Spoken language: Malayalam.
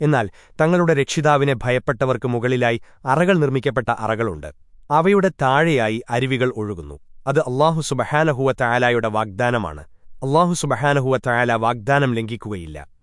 എന്നാൽ തങ്ങളുടെ രക്ഷിതാവിനെ ഭയപ്പെട്ടവർക്ക് മുകളിലായി അറകൾ നിർമ്മിക്കപ്പെട്ട അറകളുണ്ട്. അവയുടെ താഴെയായി അരുവികൾ ഒഴുകുന്നു. അത് അള്ളാഹു സുബഹാനഹുവ തയാലായുടെ വാഗ്ദാനമാണ്. അള്ളാഹു സുബഹാനഹുവ തയാല വാഗ്ദാനം ലംഘിക്കുകയില്ല.